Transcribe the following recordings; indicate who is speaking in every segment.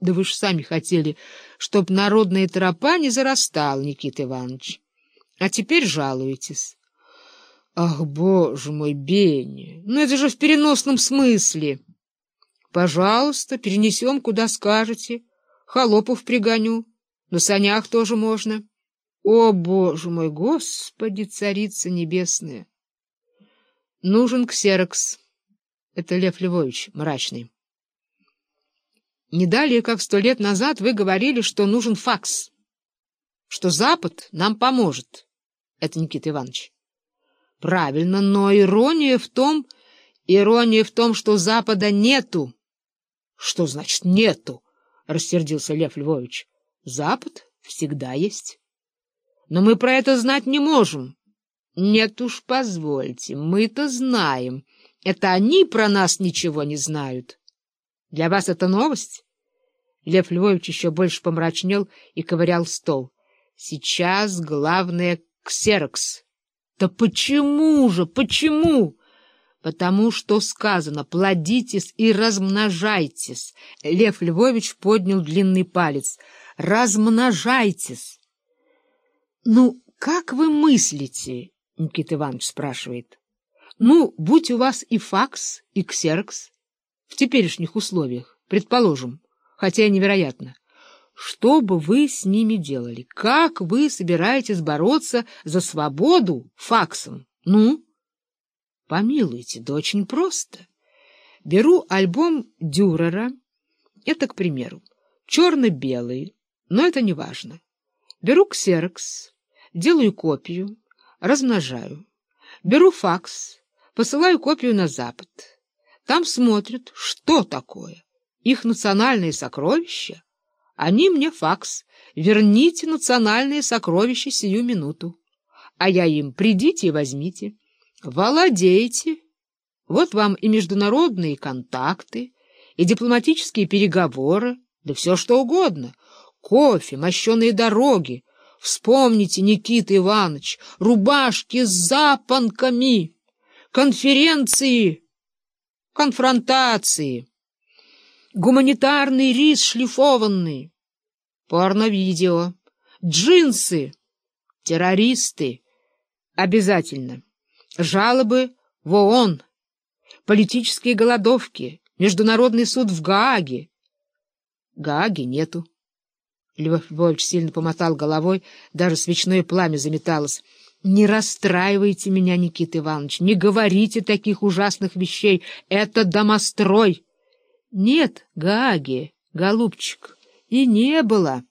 Speaker 1: Да вы ж сами хотели, чтоб народная тропа не зарастала, Никита Иванович. А теперь жалуетесь. Ах, боже мой, Бенни, ну это же в переносном смысле. Пожалуйста, перенесем, куда скажете. Холопов пригоню. На санях тоже можно. О, боже мой, господи, царица небесная! Нужен ксерокс. Это Лев Львович, мрачный. Не далее, как сто лет назад, вы говорили, что нужен факс, что Запад нам поможет. Это Никита Иванович. Правильно, но ирония в том, ирония в том, что Запада нету. Что значит нету? Рассердился Лев Львович. Запад всегда есть. Но мы про это знать не можем. Нет уж, позвольте, мы-то знаем. Это они про нас ничего не знают. Для вас это новость? Лев Львович еще больше помрачнел и ковырял стол. Сейчас главное — ксерокс. Да почему же, почему? Потому что сказано «плодитесь и размножайтесь». Лев Львович поднял длинный палец. «Размножайтесь». «Ну, как вы мыслите?» — Никита Иванович спрашивает. «Ну, будь у вас и факс, и ксерокс в теперешних условиях, предположим, хотя и невероятно. Что бы вы с ними делали? Как вы собираетесь бороться за свободу факсом? Ну? Помилуйте, да очень просто. Беру альбом Дюрера, это, к примеру, черно-белый, но это не важно. Беру ксерокс, делаю копию, размножаю. Беру факс, посылаю копию на Запад. Там смотрят, что такое. Их национальные сокровища они мне факс. Верните национальные сокровища сию минуту. А я им придите и возьмите. Володейте. Вот вам и международные контакты, и дипломатические переговоры, да все что угодно. Кофе, мощеные дороги. Вспомните, Никита Иванович, рубашки с запонками, конференции, конфронтации. Гуманитарный рис шлифованный. Порно-видео. Джинсы. Террористы. Обязательно. Жалобы в ООН. Политические голодовки. Международный суд в Гааге. Гааги нету. Львов Львович сильно помотал головой, даже свечное пламя заметалось. Не расстраивайте меня, Никита Иванович, не говорите таких ужасных вещей. Это домострой. Нет, Гаги, голубчик, и не было.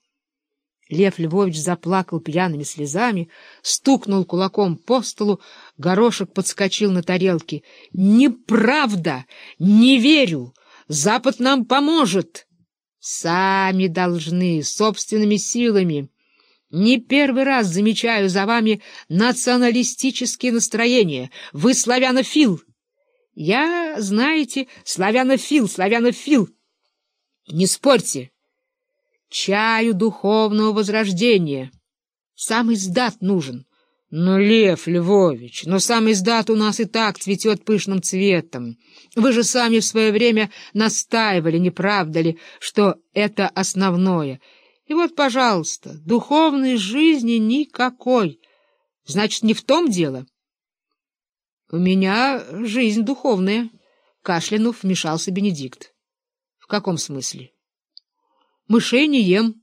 Speaker 1: Лев Львович заплакал пьяными слезами, стукнул кулаком по столу, горошек подскочил на тарелке. «Неправда! Не верю! Запад нам поможет!» «Сами должны, собственными силами!» Не первый раз замечаю за вами националистические настроения. Вы славянофил. Я, знаете, славянофил, славянофил. Не спорьте. Чаю духовного возрождения. Сам издат нужен. Но, Лев Львович, но сам издат у нас и так цветет пышным цветом. Вы же сами в свое время настаивали, не правда ли, что это основное. И вот, пожалуйста, духовной жизни никакой. Значит, не в том дело. — У меня жизнь духовная, — кашлянув вмешался Бенедикт. — В каком смысле? — Мышей не ем.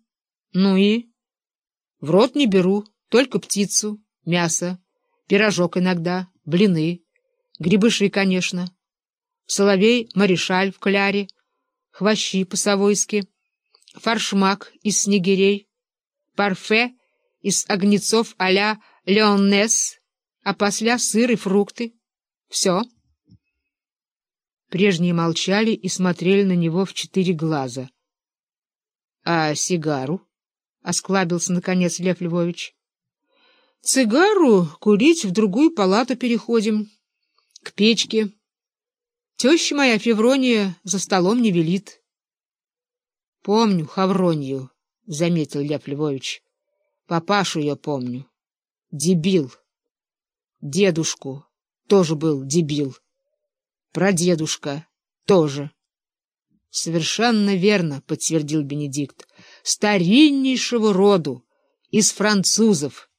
Speaker 1: Ну и? — В рот не беру, только птицу, мясо, пирожок иногда, блины, грибыши, конечно, соловей-маришаль в кляре, хвощи по-совойски, фаршмак из снегирей, парфе из огнецов а-ля Леоннес, а после сыр и фрукты. Все. Прежние молчали и смотрели на него в четыре глаза. — А сигару? — осклабился, наконец, Лев Львович. — Цигару курить в другую палату переходим. К печке. Теща моя Феврония за столом не велит. — Помню Хавронью, — заметил Лев Львович. — Папашу я помню. Дебил. Дедушку тоже был дебил. Прадедушка тоже. Совершенно верно, подтвердил Бенедикт. Стариннейшего роду, из французов.